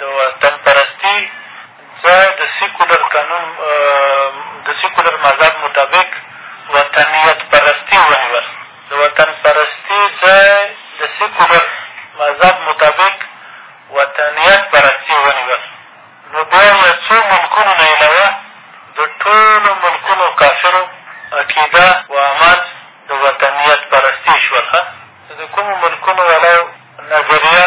د وطن پرستي ځای د سیکولر قانون د سیکولر مذهب مطابق وطنیت پرستي ونیول د وطن پرستي ځای د سیکولر مذهب مطابق وطنیت پرستي ونیول نو بیا یو څو ملکونو نه علاوه د ټولو ملکونو کافرو عقیده و اعمال د وطنیت پرستي شول ښه د کومو ملکونو والاو نظریه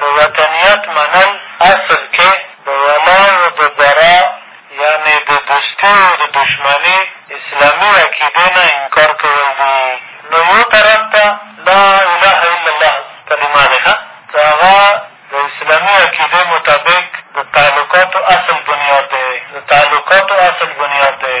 د وطنیت منل اصل کې د ولاو د برا یعنې د دوستي او د دښمني اسلامي عقیدې نه انکار کول دي. نو یو طرف ته لا اله الا الله کلمه ده ښه چې هغه د اسلامي عقیدې مطابق د تعلقاتو اصل بنیاد دی د تعلقاتو اصل بنیاد دی.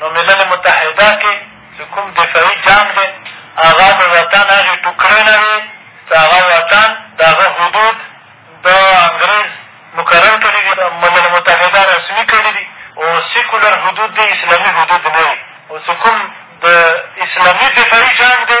نو ملل متحده کښې چې کوم دفاعي جنګ دی هغه د وطن هغې ټوکړې نه وې چې هغه وطن د هغه حدود د انګرېز مقرر کړي دي ملل متحده رسمي کړي دي او سیکولر حدود دي اسلامي حدود نه وي او چې کوم د اسلامي دفاعي جنګ دی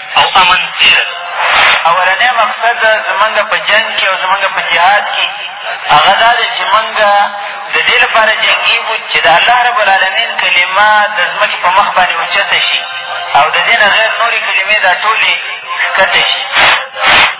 او امن تېره ده. اولنی مقصد زمونږ په جنګ کښې او زمونږ په جهاد کښې هغه دا دی چې مونږ د دې لپاره جنګېږو چې د الله رب العالمین کلمه د ځمکې په مخ باندې اوچته شي او د دې نه غیر نورې کلمې دا ټولې ښکته شي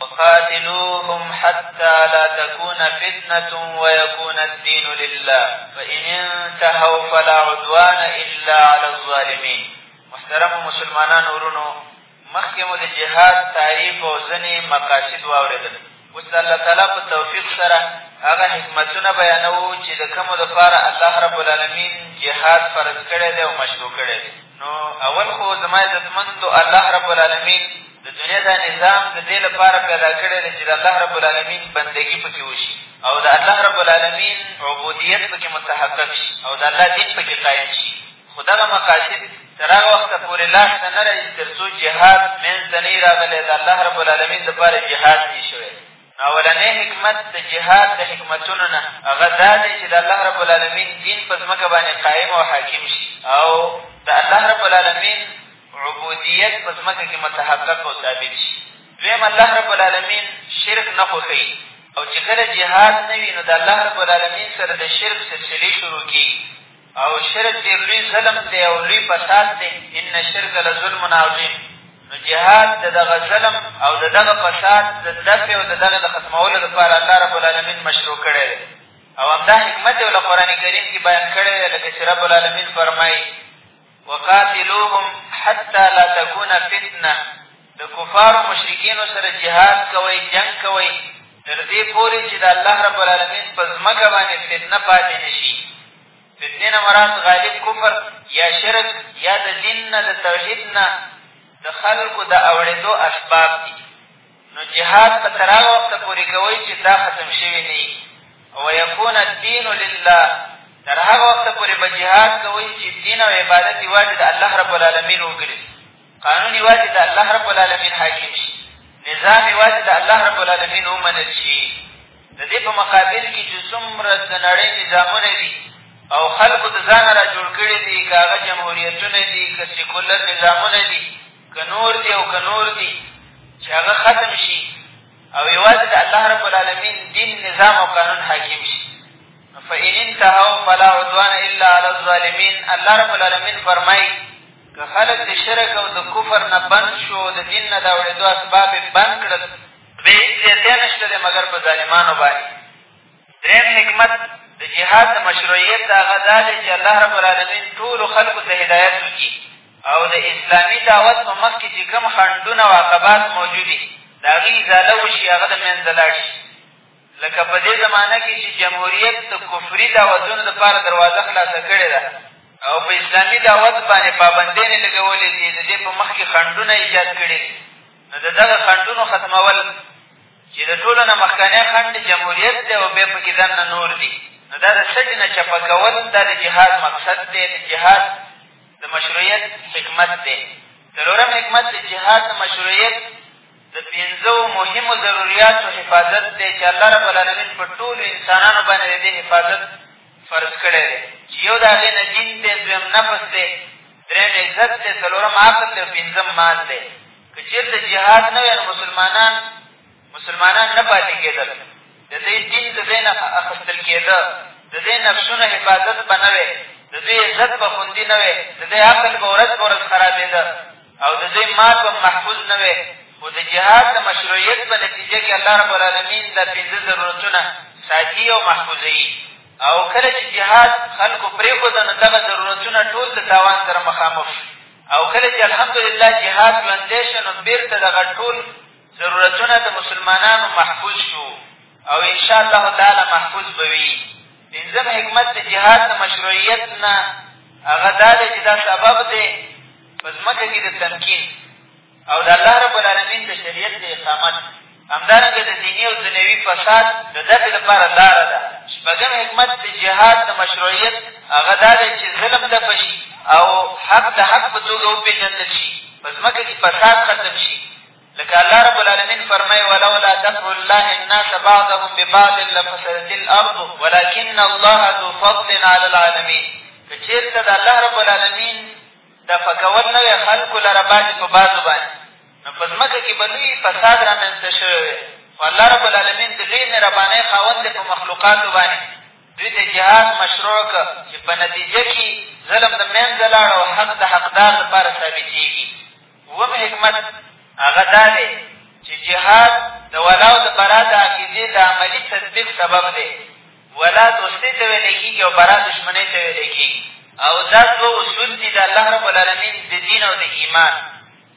وقاتلوهم حتى لا تكون فتنة ويكون الدين لله فإن انتهوا فلا عدوان إلا على الظالمين محترم مسلمانان ورونو مخکې مو د جهاد تعریف او ځنې مقاصد واورېدل اوس د الله تعالی په توفیق سره هغه حکمتونه بیانوو چې د کومو دپاره الله رب العالمین جهاد فرض کړی دی او مشروع کړی دی نو اول خو زما عزتمندو الله رب العالمین د دنیا دا نظام د دې لپاره پیدا کړی دی چې د الله رب العالمین بندګي پکې وشي او د الله رب العالمین عبودیت پکې متحقق شي او د الله دین پکې قایم شي خو دغه مقاصد تر هغه وخته پورې لاس ته نه راځي تر څو جهاد منځ ته نه وي راغلی د الله رب العالمین لپاره جهاد نه شوی اولنی حکمت د جهاد د حکمتونو نه هغه دا دی چې د الله رب العالمین دین په ځمکه باندې قایم او حاکم شي او د الله رب العالمین عبودیت په ځمکه کې متحقق او ثابت شي دویم الله رب العالمین شرک نه خوښوي او چې کله جهاد نه وي نو د الله رب العالمین سره د شرک سلسلې شروع کېږي او شرک ډېر لوی ظلم دی او لوی فساد دی ان شرک لظلم عظیم نو جهاد د دغه ظلم او د دغه فساد د دفع او د دغه د ختمولو لپاره الله رب العالمین مشروع کړی دی او همدا حکمت یې له قرآن کریم کښې بیان کړی دی لکه چې رب العالمین فرمایي وقاتلوهم حتی لا تکون فتنه د کفارو مشرکینو سره جهاد کوئ جنګ کوئ تر دې پورې چې د الله رب العالمین په ځمکه باندې فتنه پاتې نه شي فتنې نه مراد غالب کفر یا شرک یا د دین نه د توحید نه د خلکو د اوړېدو اسباب دي نو جهاد به تر هغه وخته پورې کوئ چې دا ختم شوي نه وي ویکون الدین لله تر هغه وخته پورې به جهاد کوئ چې دین او عبادت یوازې د الله رب العالمین وګرځي قانون یوازې د الله رب العالمین حاکم شي نظام یوازې د الله رب العالمین ومنل شي د دې په مقابل کې چې څومره د نړۍ نظامونه دي او خلکو د ځانه را جوړ کړي دي که هغه جمهوریتونه دي که سیکولر نظامونه دي که نور دي او که نور دي چې هغه ختم شي او یوازې د الله رب العالمین دین نظام او قانون حاکم شي نو فإن انتهوا فلا عدوان الا علی الظالمین الله رب العالمین فرمایي که خلک د شرک او د کفر نه بند شو د دین نه د اورېدو اسباب یې بند کړل بې هېڅ زیاتی نه شته دی مګر په ظالمانو باندې درېیم حکمت د جهاد د مشروعیت د هغه دا دی چې الله رب العالمین ټولو خلکو ته هدایت وکړي او د اسلامي دعوت په مخ کې چې کوم خنډونه او عقبات موجود دي د هغې ازاله وشي هغه د منځه لاړ شي لکه په دې زمانه کې چې جمهوریت د کفري دعوتونو لپاره دروازه خلاصه کړې ده او په اسلامي دعوت باندې پابندۍ نه لګولې دي د دې په مخ کې خنډونه ایجاد کړي نو د دغه خنډونو ختمول چې د ټولو نه مخکنی خنډ جمهوریت دی او بیا پکې دننه نور دي نو دا د سج نه چپه کول دا د جهاد مقصد دی د جهاد د مشروعیت حکمت دی څلورم حکمت د جهاد د مشروعیت د پنځو مهمو ضروریاتو حفاظت دی چې الله رب العالمین په ټولو انسانانو باندې د دې حفاظت فرض کړی دی چې یو د هغې نه دین دی دویم نفس دی درېیم عزت دی څلورم عقل دی پنځم مال دی که چېرته جهاد نه وی نو مسلمانان مسلمانان نه پاتې کېدل د دوی دین د دوی نه اخیستل کېده د دوی نفسونه حفاظت به نه وی د دوی عزت به خوندي نه وی د دوی عقل به ورځ په ورځ خرابېده او د دوی مال به محفوظ نه وی خو د جهاد د مشروعیت په نتیجه کې الله رب العالمین دا پېنځه ضرورتونه ساتي او محفوظوي او کله چې جهاد خلکو پرېښوده نو دغه ضرورتونه ټول د تاوان سره مخامخ شو او کله چې الحمدلله جهاد ژوندی شو نو بېرته دغه ټول ضرورتونه د مسلمانانو محفوظ شو او انشاءالله تعالی محفوظ به وي پنځم حکمت د جهاد د مشروعیت نه هغه دا دی چې دا سبب دی په ځمکه کې د تمکین او د الله رب العالمین د شریعت د اقامت همدارنګه د دیني او دنیوي فساد د دفې لپاره لاره ده شپږم حکمت د جهاد د مشروعیت هغه دا دی چې ظلم دفع شي او حق د حق په توګه وپېژندل شي په ځمکه کښې فساد ختم شي لکه الله رب العالمین فرمایي ولولا دفع الله الناس بعضهم ببعض لفسدت الارض ولكن الله ذو فضل على العالمین که چېرته د الله رب العالمین دا پکول نه وی خلکو لره بعضې په بعضو باندې نو په ځمکه کښې به لوی فساد رامنځته شوی وی خو الله رب العالمین د لوی مهربانۍ خاوند دی په مخلوقاتو باندې دوی ته جهاد مشروع کړ چې په نتیجه کښې ظلم د منځه لاړ او حق د حقدار لپاره ثابتېږي اووم حکمت هغه دا دی چې جهاد د ولاو د برا د عقیدې د عملي تطبیق سبب دی ولا دوستۍ ته ویلی کېږي او برا دښمنۍ ته ویلی کېږي او دا دوه اصول دي د الله رب العالمین د دین او د ایمان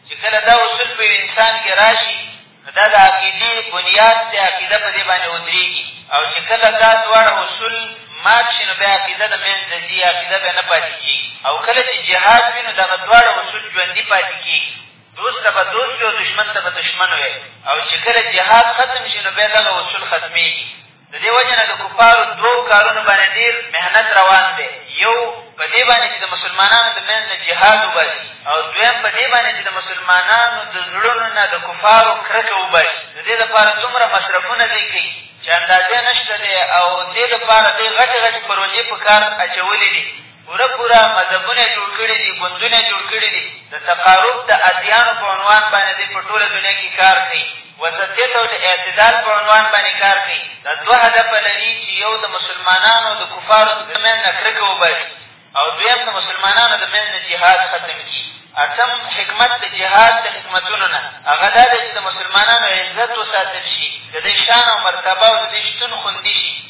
چې کله دا اصول په یو انسان کې را شي نو دا د عقیدې بنیاد دی عقیده په دې باندې ودرېږي او چې کله دا دواړه اصول مات شي نو بیا عقیده د منځه ځي عقیده بیا نه پاتې کېږي او کله چې جهاد وي نو دغه دواړه اصول ژوندي پاتې کېږي دوست ته به دوست وي او دښمن ته به دښمن وي او چې کله جهاد ختم شي نو بیا دغه اصول ختمېږي د دې وجې نه د کفارو دوو کارونو باندې ډېر محنت روان دی یو په دې باندې چې د مسلمانانو د منځ نه جهاد وباسي او دویم په دې باندې چې د مسلمانانو د زړونو نه د کفارو کرکه وباسي د دې لپاره دومره مصرفونه دی کوي چې اندازه نه شته دی او دې لپاره دوی غټې غټې پروژې په کار اچولې دي پوره پوره مذهبونه یې جوړ کړي دي، ګوندونه یې جوړ کړي دي، د تقارب د ادیانو په عنوان باندې دی په ټوله دنیا کښې کار کوي، وسطیت او د اعتدال په عنوان باندې کار کوي، دا دوه هدفه لري چې یو د مسلمانانو د کفارو د منځ نه کرکه وباسي او دویم د مسلمانانو د منځ نه جهاد ختم کړي. اتم حکمت د جهاد د حکمتونو نه هغه دا دی چې د مسلمانانو عزت وساتل شي، د دوی شان او مرتبه او د دوی شتون خوندي شي.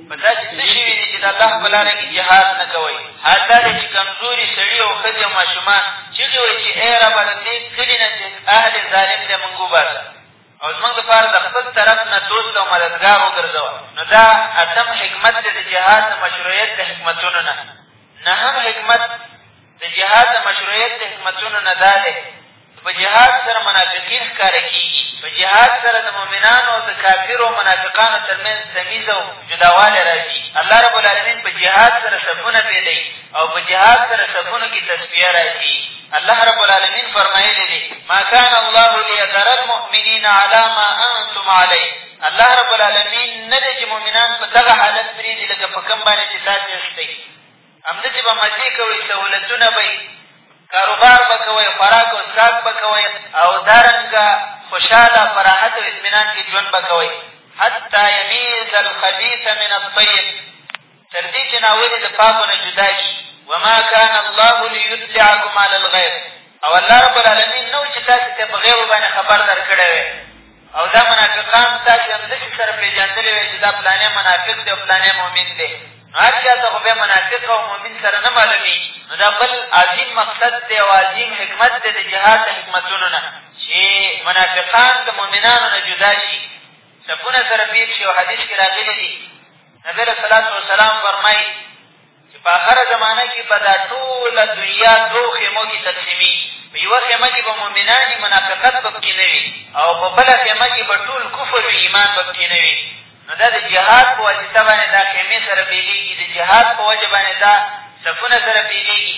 په تاسې څه شوي دي چې د الله په لاره کې جهاد نه کوئ حال دا دی چې کمزوري سړي او ښځې او ماشومان چغې وایي چې ای ربه د دې کلي نه چې اهل ظالم دی مونږ وباسه او زمونږ لپاره د خپل طرف نه دوست او مددګار وګرځوه نو دا اتم حکمت دی د جهاد د مشروعیت د حکمتونو نه نهم حکمت د جهاد د مشروعیت د حکمتونو نه دا دی چې په جهاد سره منافقین ښکاره کېږي په جهاد سره د مؤمنانو او د کافرو او منافقانو تر منځ تمیز او جداوالی را ځي الله رب العالمین په جهاد سره صفونه پېدوي او په جهاد سره صفونو کښې تصفیه را ځي الله رب العالمین فرمایلی دی ما کان الله لیذر المؤمنین علی ما انتم علیه الله رب العالمین نه دی چې مؤمنان په دغه حالت پرېږدي لکه په کوم باندې چې تاسې اخیستی همداسې به مزې کوئ سهولتونه به کاروبار به کوئ خوراک او څښاک به کوئ او دارنګه خوشحاله په راحت او اطمینان کې ژوند به کوئ حتی یمیز الخبیث من الطیب تر دې چې ناولې د پاکو نه جدا کړي وما کان الله لیطلعکم علی الغیب او الله رب العالمین نه و چې تاسې ته په غیبو باندې خبر در کړی وی او دا منافقان تاسې همداسې سره پېژندلې وی چې دا پلانی منافق دی او پلانی مؤمن دی نو هر چا ته خو بیا منافق او مؤمن سره نه معلومېږي نو دا بل عظیم مقصد دی او عظیم حکمت دی د جهاد د حکمتونو نه چې منافقان د مؤمنانو نه جدا شي صفونه سره پېښ شي او حدیث کښې راغلي دي نبي علیه صلات وسلام فرمایي چې په آخره زمانه کې به دا ټوله دنیا دوو خیمو کې تقسیمېږي په یوه خیمه کې به مؤمنان وي منافقت به پکې نه وي او په بله خیمه کې به ټول کفر وي ایمان به پکې نه وي نو دا د جهاد په واسطه باندې دا خیمې سره پېلېږي د جهاد په وجه باندې دا صفونه سره پېلېږي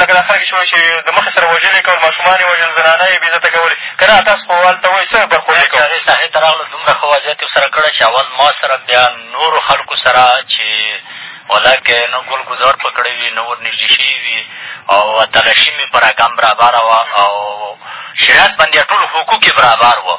لکه دا خلک چې وایي چې د مخې سره وژل یې کول ماشومان یې وژل زنانه یې بې عزته کولې که نه تاسو خو هلته وایي څه برخورد یې کول هغې ساحې ته راغلو دومره ښه وضعیت یې سره کړی چې اول ما سره بیا نورو خلکو سره چې ولاکه نه ګل ګزار په کړی وي نه ور نږدې شوي وي او تلاشي مې په رقم برابره وه او شریعت باندې ټول حقوق یې برابر وه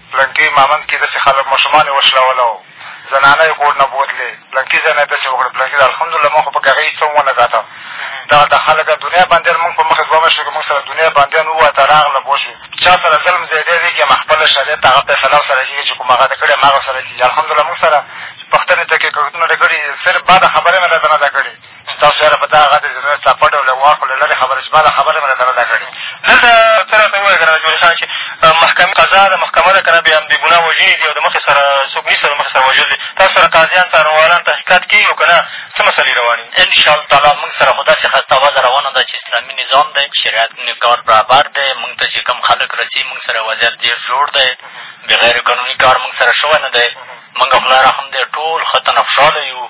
پلنکي مامند کي دسي خلک ماشومان يې وشلول او زنانه يې کور نه بوتلې پلنکي ځای نه يې دسي وکړل پلنکي ځای الحمد لله موږ خو پکښې هغه هيڅ هم ونه کتل دغلته خلک دنيا بنديان موږ په مخ دوه مياشتو کښې موږ سره دنيا بنديان ووته راغله پوه شوې چا سره ظلم زيدی دي که خپل شريعت هغه فيصله ورسره کېږي چې کوم هغه د کړي هماغه ورسره کېږي الحمد لله موږ سره پښتنې ته کښې کښتونه د کړي صرف بده خبره مې راته نه ده کړې ستاسو یاره په دا غږ د زړه څپډ او له واښو له لرې خبره چې ما دا خبره مې درته رد کړې دلته ته راته ووایه ګرانه جمهوري خانه چې محکمې قضا ده محکمه ده که نه بې همدې ګناه وژني دي او د مخې سره څوک نیسي او د مخې سره وژل دي تاسو سره قاضیان څارنوالان تحقیقات کېږي او که نه څه مسلې روانې دي انشاءالله تعالی مونږ سره خو داسې خسته وضع روانه ده چې اسلامي نظام دی شریعت کار برابر دی مونږ ته چې کوم خلک رسي مونږ سره وضعیت ډېر جوړ دی بغیر قانوني کار مونږ سره شوی نه دی مونږ خدای رحم دی ټول ښه تنه خوشحاله یو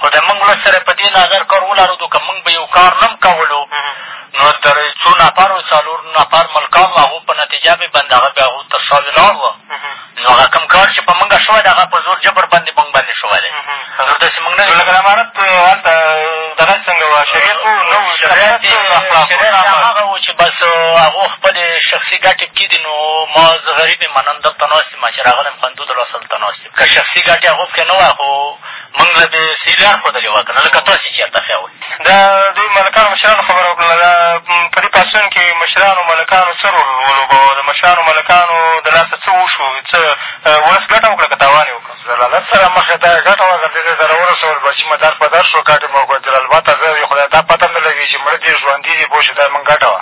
خو د موږ ولس سره په دې نظر کار ولرودو که موږ به یو کار نه هم کولو نو تر څو نفرو څلور نفر ملکان وه هغو په نتیجه به بند هغه به هغو تر شا ولاړ وه نو هغه کوم کار چې په موږ شوی دی هغه په زور جبر باندې موږ باندې شوی دی نور داسې موږ نه لکه د امارت هلته دغه څنګه وه شریعت و نه و شریعت هغه و چې بس هغو خپلې شخصي ګټې پکې دي نو ما زه غریب یم منن دلته ناست یم چې راغلی یم خوندو د لاسه دلته ناست که شخصي ګټې هغو پکښې نه وای خو مونږ له دې څۀ لار ښودلې وه که نه لکه تاسې چې چېرته ښياوئ. د دوی ملکانو مشرانو خبره وکړله دا په دې پاڅون کښې مشرانو ملکانو څه رول ولوبوه د مشرانو ملکانو د لاسه څه وشو څه ولس ګټه وکړه که تاوان یې وکړ. ضلالت سره مخ شو دا یې ګټه وکړه دې ځای ته راورسول بچي مو در په در شو کټ یې مو وکړ ضلالباد ته ځه وي خدای ته دا پته هم نه لګېږي چې مړه دي ژوندي دي پوه شوې دا یې مونږ ګټه وه.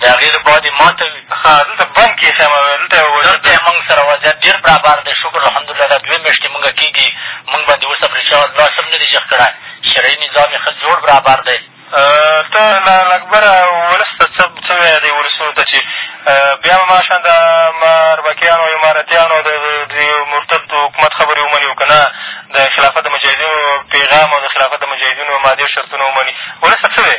د هغې له بعده ماته وي. ښه دلته بند کښې ښه یم او دلته یې وژل. دلته یې مونږ سره وضعیت ډېر برابر دی شکر الحمدالله دا دوې میاشتې مونږ کېږي مونږ باندې اوسه پرې چا لاس هم نه دي جګ کړی شرعي نظام یې ښه جوړ برابر دی. ته الله اکبره ولس ته څه څه وایې دې ولسونو ته چې بیا به ماشان د اربکیانو او امارتیانو او د دې مرتد حکومت خبرې ومني او که نه د خلافت د مجاهدینو پیغام او د خلافت د مجاهدینو مادې او شرطونه ومني ولس ته څه وایې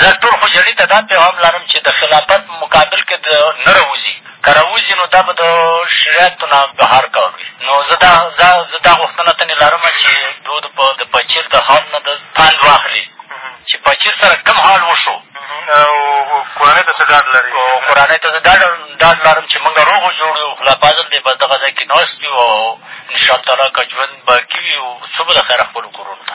زه ټول خوجړي ته دا پیغام لرم چې د خلافت په مقابل کې د نه راوځي که راوځي نو دا به د شریعت نه بهر کار وي نو زه دا زه دا غوښتنه تنې لرم چې دود په د پچیر د حال نه د پند واخلي چې پچیر سره کم حال وشو او کورنۍ ته څه ډاډ لري کورنۍ ته زه دا ډاډ لرم چې مونږ روغ جوړ یو خلافاظم دی بس دغه ځای کښې ناست یو او انشاءالله تعالی که ژوند باقي وي څه به د خیره خپلو کورونو ته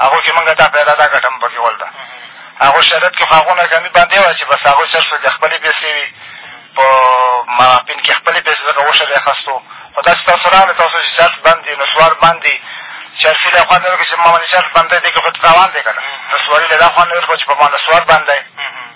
هغو کښې مونږ ته پېدا دا ګټه مو پکښې ولده هغو شريعت کښې خو هغو نه کمي بندې وه چې بس هغو چرچ پسې د خپلې پېسې وي په ماپين کښې خپلې پېسې ځکه اوشلې اخستو خو دا چې تاسو راغلې تاسو چې چرچ بند دي نسوار بند دي چرچي له خوند نه ورکړي چې ما باندې چرچ بند دی دې کښې خو تاوان دی که نه نسواري له دا خوند نه ورکړو چې په ما نسوار بند دی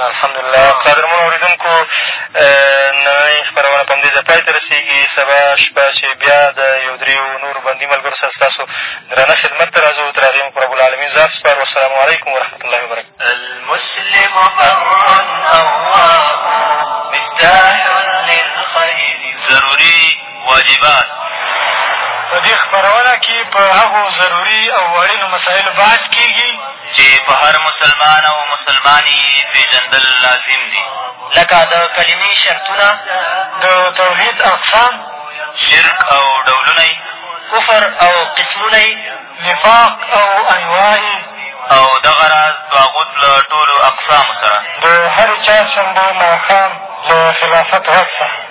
الحمدالله قدرمنو اورېدونکو نننۍ خپرونه په همدې ځای پای ته رسېږي سبا شپه چې بیا د یو درېیو نورو بندي ملګرو سره ستاسو درانه خدمت ته را ځو تر هغې مو په رب العالمین ذات سپارو والسلام علیکم ورحمة الله وبرکاته المسلم بر الله مفتاح للخير ضروري واجبات په دې خپرونه کې په هغو ضروري او اړینو مسایلو بحث کېږي چې په هر مسلمان او مسلمانې یې پېژندل لازم دي لکه د کلمې شرطونه د توحید اقسام شرک او ډولونه کفر او قسمونه یې نفاق او انواع او دغه راز طاغوت له ټولو اقسامو سره د هرې چهارشنبې ماښام له خلافت غږ څخه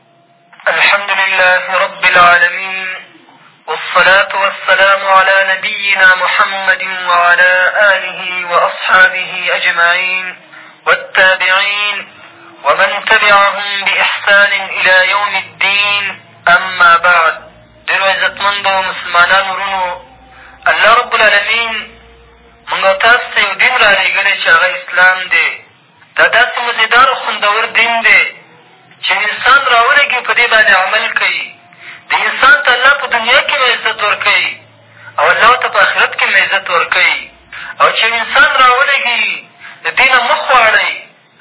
الحمد لله رب العالمين والصلاة والسلام على نبينا محمد وعلى آله وأصحابه أجمعين والتابعين ومن تبعهم بإحسان إلى يوم الدين أما بعد دلو ډېرو عزتمندو مسلمانانو وروڼو الله رب العالمين موږ تاسو ته یو دین رالېږلی چې اسلام دي دا داسې مزېدار او خوندور دین دی چې انسان راولېږي او په دې باندې عمل کوي دې انسان ته الله په دنیا کښې هم عزت ورکوي او الله ورته په اخرت کښې هم عزت ورکوي او چې انسان راولېږي د دې نه مخ واړوي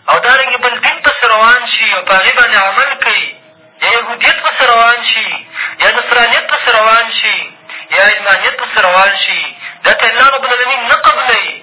او دارنګې بل دین پسې روان شي او په هغې باندې عمل کوي یا یهودیت پسې روان شي یا نصرانیت پسې روان شي یا علمانیت پسې روان شي دا ته الله ربالعالمین نه قبلوي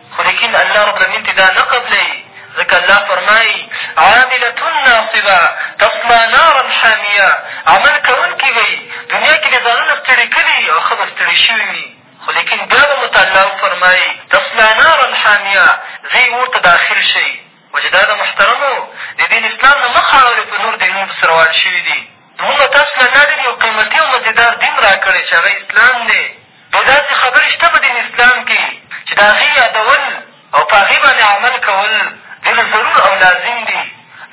خو لېکن الله رب العلمين ترې دا نه قبلوي، ځکه الله فرمايي، عاملة ناصبة تصلی نارا حامية عمل کوونکي به وي، دنیا کې به ځانونه ستړي کړي او ښه به ستړي شوي وي، خو لېکن بیا به مو ته الله وفرمايي، تصلی نارا حامية ځئ اور ته داخل شئ. وجداده محترمو! د دین اسلام نه مخ اړولی په نورو دینونو پسې روان شوي دي. مونږ تاسو له الله ډېر یو قیمتي او مزېدار دین را کړی چې هغه اسلام دی نو داسې خبرې شته په دین اسلام کې چې د هغې یادول او په هغې باندې عمل کول ډېر ضرور او لازم دي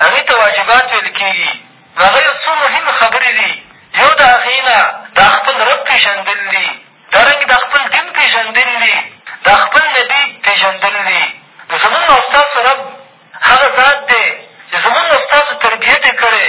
هغې ته واجبات ویل کېږي نو هغه یو څو مهمې خبرې دي یو د هغې نه دا خپل رب پېژندل دي دارنګې دا خپل دین پېژندل دي دا خپل نبي پېژندل دي نو زمونږ او ستاسو رب هغه ذات دی چې زمونږ او ستاسو تربیت یې کړی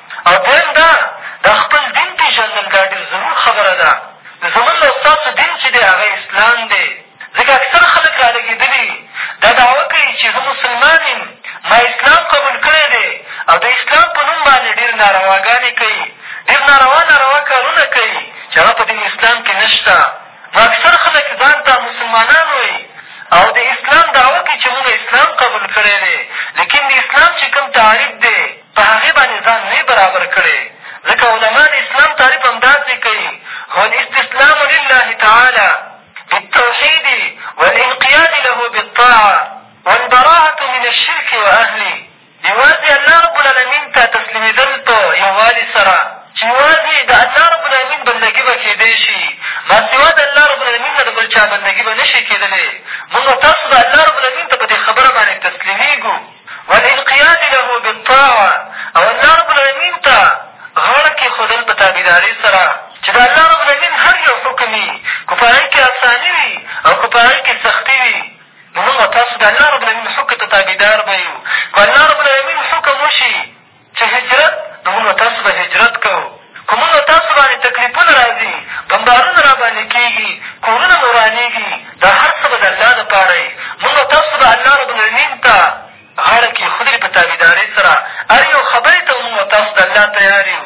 او دویم دا دا خپل دین پېژندل دا ډېر ضرور خبره ده زمونږ او ستاسو دین چې دی هغه اسلام دی ځکه اکثر خلک رالګېدلي دا دعوه کوي چې زه مسلمان یم ما اسلام قبول کړی دی او د اسلام په نوم باندې ډېر نارواګانې کوي ډېر ناروا ناروا کارونه کوي چې هغه په دین اسلام کښې نه شته نو اکثر خلک ځان ته مسلمانان وایي او د اسلام دعوه کوي چې مونږ اسلام قبول کړی دی لیکن د اسلام چې کوم تعریف دی په هغې باندې ځان نه برابر کړی ځکه علماء د اسلام تعریف همداسې کوي هو الاستسلام لله تعالی بالتوحید والانقیاد له بالطاعه والبراءة من الشرک واهلي یوازې الله رب العالمین ته تسلیمېدل په یووالي سره چې یوازې د الله رب العالمین بندګي به کېدی شي ماسوا د الله رب العالمین نه د بل چا بندګي به نه شي کېدلی مونږ تاسو د الله رب العالمین ته په دې خبره باندې تسلیمېږو والانقیاد له بالطاعة او الله رب العلمین ته غاړه کېښودل په تابعدارۍ سره چې د الله رب العلمین هر یو حکم وي که په هغې کښې اساني وي او که په هغې کښې سختي وي نو موږ او تاسو د الله رب العلمین حکم ته تابعدار به یو که الله رب العلمین حکم وشي چې هجرت نو موږ او تاسو به هجرت کوو، خو موږ او تاسو باندې تکلیفونه راځي، بمبارونه راباندې کېږي، کورونه مو ورانېږي، دا هر څه به د الله لپاره وي، موږ او تاسو به الله رب العلمين ته غاړه کېښودلې په تابعدارۍ سره، هر یو خبرې ته به موږ او تاسو د الله تیار یو.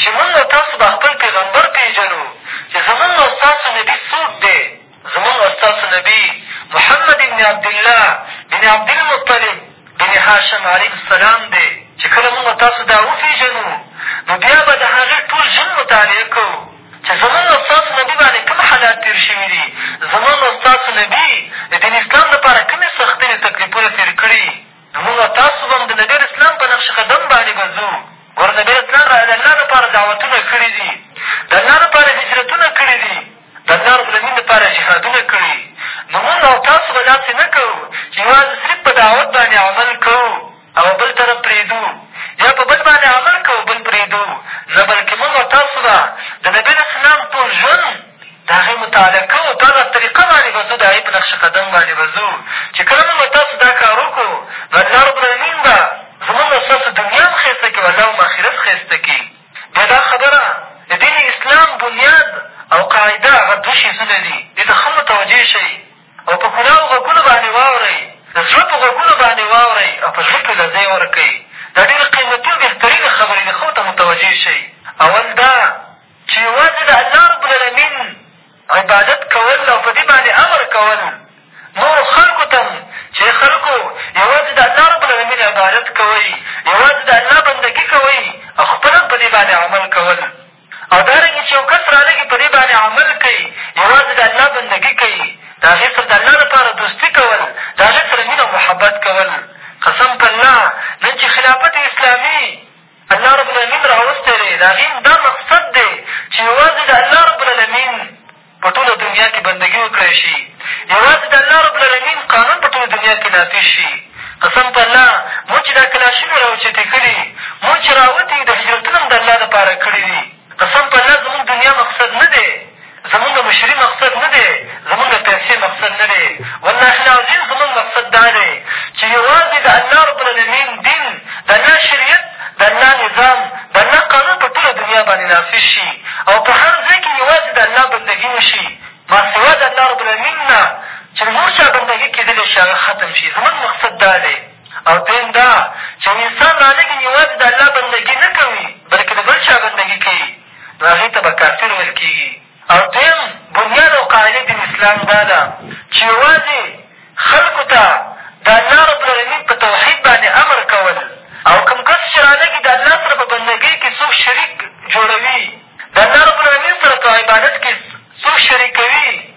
چې مونږ او تاسو به خپل پېغمبر پېژنو، چې زمونږ او ستاسو نبي څوک دی؟ زمونږ او ستاسو نبي محمد بن عبدالله بن عبدالمطلب بن هاشم عليه السلام دی، چې کله مونږ او تاسو دا وپېژنو، نو بیا به د هغې ټول ژوند مطالعه کوو، چې زمونږ او ستاسو نبي باندې کوم حالات تېر شوي دي، زمونږ او ستاسو نبي د دین اسلام لپاره کومې سختۍ او تکلیفونه تېر کړي. نو موږ او تاسو به هم د نبي علیه اسلام په نقش قدم باندې به ځو ګوره نبي علیه اسلام د الله لپاره دعوتونه کړي دي د الله لپاره هجرتونه کړي دي د الله ربالعلمین لپاره جهادونه کړي نو موږ او تاسو به داسې نه کوو چې یوازې صرف په دعوت باندې عمل کوو او بل طرف پرېږدو یا په بل باندې عمل کوو بل پرېږدو نه بلکې موږ او تاسو به د نبي علیه اسلام ټول ژوند د هغې مطالعه کوو، په هغه طریقه باندې به ځو، د هغې په نقش قدم باندې به ځو، چې کله موږ او تاسو دا کار وکړو، نو الله رب العلمین به زموږ او ستاسو دنیا هم ښایسته کړي او الله به مو اخرت ښایسته کړي. بیا دا خبره، د دین اسلام بنیاد او قاعده هغه دوه شیزونه دي، دې ته ښه متوجه شئ او په کلاو غوږونو باندې واورئ، د زړه په غوږونو باندې واورئ او په زړه کښې له ځای ورکړئ، دا ډېرې قیمتي او بهترینې خبرې دي، ښه ورته متوجه شئ، اول دا. چې یوازې د الله رب العلمین عبادت کول او په دې باندې امر کول نورو خلکو ته هم چې ای خلکو یوازې د الله رب العلمین عبادت کوئ یوازې د الله بندګي کوئ او خپل هم په دې باندې عمل کول او دارنګې چې یو کس رالږي په دې باندې عمل کوي یوازې د الله بندګي کوي د هغې سره د الله لپاره دوستي کول د هغې سره مینه او محبت کول قسم په الله نن چې خلافت اسلامي الله رب العلمین راوستی دی د هغې همدا مقصد دی چې یوازې د الله رب العلمین په ټوله دنیا کښې بندګي وکړی شي یوازې د الله رب العلمین قانون په ټوله دنیا کښې نافظ شي قسم په الله مونږ چې دا کلاشینو راوچتې کړي مونږ چې راوتي د هجرتونه هم د الله دپاره کړي دي قسم په الله زمونږ دنیا مقصد نه دی زمونږ مشري مقصد نه دی زمونږ پیسې مقصد نه دی والله العظیم زمونږ مقصد دا دی چې یوازې د الله رب العالمین دین د الله شریعت د الله نظام د الله قانون په ټوله دنیا باندې نافظ شي او په هر ځای کښې یوازې د الله بندګي وشي ما سوا د الله رب العالمین نه چې نور چا بندګي کېدلی شي هغه ختم شي زمونږ مقصد دا دی او دویم دا چې انسان را لږ وي، یوازې د الله بندګي نه کوي، بلکې د بل چا بندګي کوي، نو هغې ته به کافر ویل کېږي. او دویم بنیاد او قاعده دین اسلام دا ده چې یوازې خلکو ته د الله رب العلمین په توحید باندې امر کول او کوم کس چې را لږ وي، د الله سره په بندګۍ کې څوک شریک جوړوي، د الله رب العلمین سره په عبادت کې څوک شریکوي،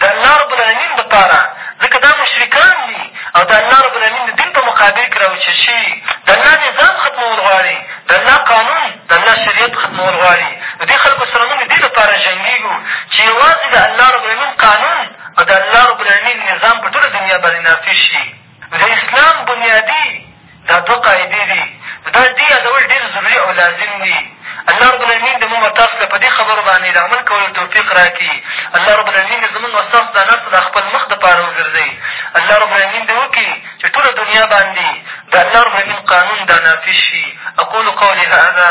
د الله رب العلمين لپاره ځکه دا مشرکان دي او د الله رب العلمين د دين په مقابل کښې راوچت شوي د الله نظام ختمول غواړي د الله قانون د الله شريعت ختمول غواړي نو دې خلکو سره مونږ دې لپاره جنګېږو چې يوازې د الله رب العلمين قانون او د الله رب العلمين نظام په ټوله دنيا باندې نافظ شي د اسلام بنیادي دا دوه قاعدې دي، د دا دې یادول ډېر ضروري او لازم دي. الله رب العلمین دې موږ او تاسو ته په دې خبرو باندې د عمل کولو توفیق را کړي. الله رب العلمین دې زموږ او ستاسو دا ناسته د خپل مخ دپاره وګرځوي. الله رب العلمین دې وکړي چې ټوله دنیا باندې د الله رب العلمین قانون دا نافظ شي. اقول قولي هذا.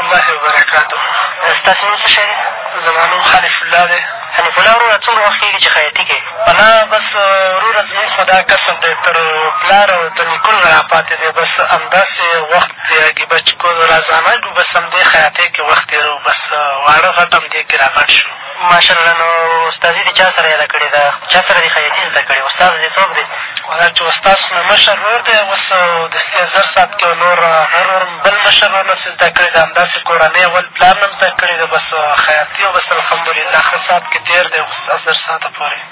الله وبرکاته ستاسې نوم څه شی دی زما نوم خالص الله دی حنیف الله وروره څومره وخت کېږي چې خیاطي کوې پنا بس وروره زمونږ خو دا کسب دی تر پلار او تر نیکونو نه راپاتې دی بس همداسې وخت تېرېږي بچ کو را ځوانان کړو بس همدې خیاطۍ کښې وخت تېروو بس واړه غټ همدې کښې را غټ شو ماشاءالله نو استاذي دې چا سره یاده کړې ده چا سره دې خیاطي زده کړې استاذ دې څوک دی دا چې استاد څومره مشر ورور دی اوس د سیزر صاحب کې نور هر ورور بل مشر ورور نه څه زده کړې ده همداسې کورنۍ اول پلار نه هم زده کړې ده بس خیاطي او بس الحمدلله ښه صاحب کې تېر دی استاد زر ساعته پورې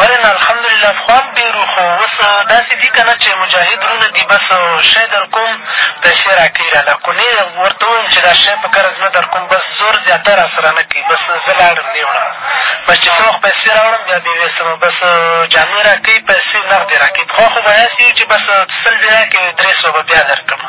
مننه الحمدلله افغان پېرو خو اوس داسې دي که نه چې مجاهد وروڼه دي بس شی در کوم پیسې را کړي رانه خو نې ورته ووایم چې دا شی په قرض نه در کوم بس زور زیاتی را سره نه کوي بس زه لاړم نې وړم بس چې څه وخت پیسې راوړم بیا بېوې سم بس جامې را کوي پیسې نغدې را کوي پخوا خو به داسې وي چې بس سل زره که درې سوه به بیا در کړم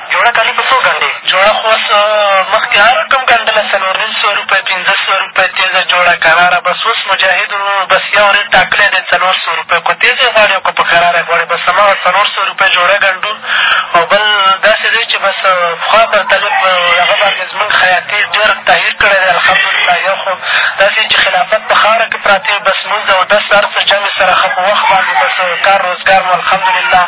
جوړه کالي په څو ګنډې؟ جوړه خو اوس مخکې هر رقم ګنډله څلور نیم سوه روپۍ پېنځه سوه روپۍ تېزه جوړه کراره بس اوس مجاهد ورور بس یو رېټ ټاکلی دی څلور سوه روپۍ که تېزه یې غواړې او که په کراره یې غواړې بس هماغه څلور سوه روپۍ جوړه ګنډو او بل داسې دی چې بس پخوا به طالب په هغه باندې زمونږ خیاطي ډېر تحیر کړی دی الحمدلله یو خو داسې چې خلافت په خاوره کښې پراته یو بس لمونځ اودس هر څه چمې سره ښه په وخت باندې بس کار روزګار مو الحمدلله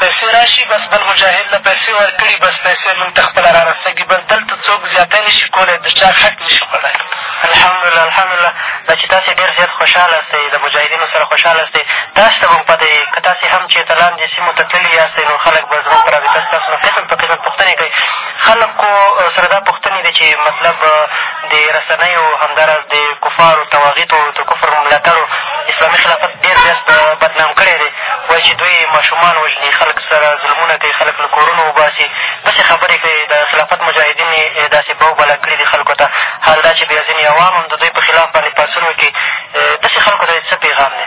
پیسې راشي بس بل مجاهد له پیسې ورکړي بس پیسې مونږ ته خپله را رسېږي بس دلته څوک زیاتی نه شي کولی د چا حق نه شي خوړلی الحمدالله الحمدالله دا چې تاسې ډېر زیات خوشحاله یاستئ د مجاهدینو سره خوشحاله یاستئ تاسې ته به هم پته وي که تاسې هم چېرته لاندې سیمو ته تللي یاستئ نو خلک به زموږ په رابطه ستاسو نه قسم په قسم پوښتنې کوي خلکو سره دا پوښتنې دي چې مطلب د رسنیو او همداراز د کفارو طواغیتو او د کفر ملاتړو اسلامي خلافت ډېر زیات بدنام کړی دی وایي چې دوی ماشومان وژني خلک سره ظلمونه کوي خلک له کورونو وباسي داسې خبرې کوي د خلافت مجاهدین یې داسې بو بلا کړي دي خلکو ته حال دا چې بیا ځینې عوام هم د دوی په خلاف باندې پاڅون وکړي داسې خلکو ته یې څه پیغام دی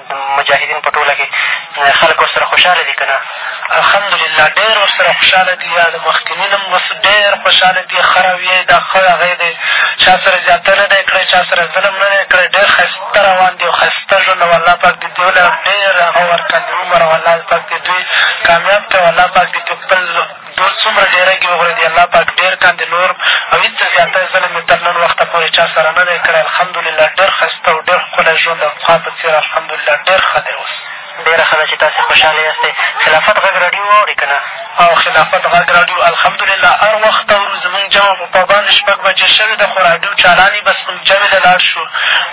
مجاهدین په ټوله کښې خلک ورسره خوشحاله دي که نه؟ الحمدلله ډېر ورسره خوشحاله دي یا د مخکېني نه هم اوس ډېر خوشحاله دي ښه رویه یې ده ښه هغه یې دی چا سره زیاتی نه دی کړی چا سره ظلم نه دی کړی ډېر ښایسته روان دي او ښایسته ژوند او الله پاک دې دوی له ډېر هغه ورکړي عمر او الله پاک دې دوی کامیاب کړي او الله پاک دې په خپل نور څومره ډېرګ یې وغورې دي الله پاک ډېر کاندې نور او هېڅ څه زیاتی ظلم مې تر نن وخته پورې چا سره نه دی کړی الحمدلله ډېر ښایسته او ډېر ښکلی ژوند او پخوا په څېر الحمدلله ډېر ښه دی اوس ډېره ښه ده چې تاسې خوشحاله یاست خلافت غږ راډیو واورې که نه او خلافت غږ راډیو الحمدلله هر وخت اورو زمونږ جمع په پابند شپږ بجې شوې ده خو راډیو چالان وي بس مونږ جمع له لاړ شو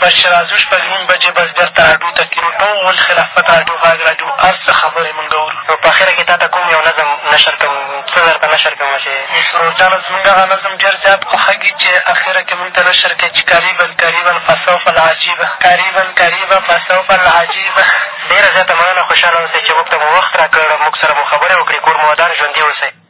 بس چې راځو شپږ نیم بجې بس بېرته راډیو ته کېنو ټول خلافت راډیو غږ راډیو هر څه خبرې مونږ اورو نو په اخره کښې تا ته کوم یو نظم نشر کړم څه درته نشر کړم چې. اوس ورور جانه زمونږ هغه نظم ډېر زیات خوښږي چې اخره کښې مونږ ته نشر کړې چې قریبا قریبا فسوف العجیبه قریبا قریبا فسوف العجیبه. ډېره زیاته مننه خوشحاله اوسئ چې مونږ ته مو وخت راکړ مونږ سره مو خبرې وکړې کور مو ودان ژوندي اوسئ.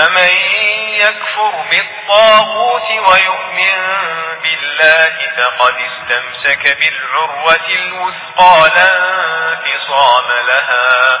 فمن يكفر بالطاغوت ويؤمن بالله فقد استمسك بالعروة الوثقى لا انفصام لها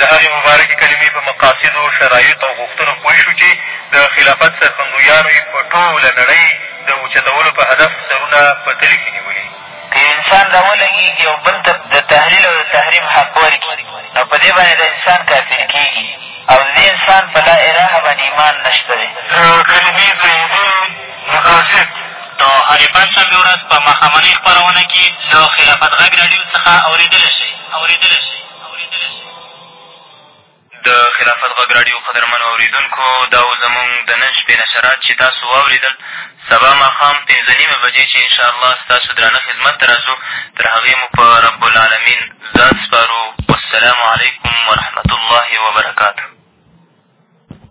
د هغې مبارکې کلمې په مقاصدو، شرایطو او غوښتنو پوه شو چې د خلافت سرښندویانو یې په ټوله نړۍ د اوچتولو په هدف سرونه په تلي کښې نیولي. که یو انسان را ولګېږي او بل ته د تحلیل او د تحریم حق ورکړي نو په دې باندې دا انسان کافر کېږي او د دې انسان په لا الهه باندې ایمان نه شته دی. د کلمې طیبې مقاصد. د هرې پنجشنبې ورځ په ماښامنۍ خپرونه کې له خلافت غږ راډیو څخه اورېدلی شئ. د خلافت غږ راډیو قدرمنو اورېدونکو دا و زمونږ د نن شپې نشرات چې تاسو واورېدل سبا ماښام پېنځه نیمې بجې چې انشاءالله ستاسو درانه خدمت ته راځو تر هغې مو په رب العالمین ذات سپارو والسلام علیکم ورحمة الله وبرکاته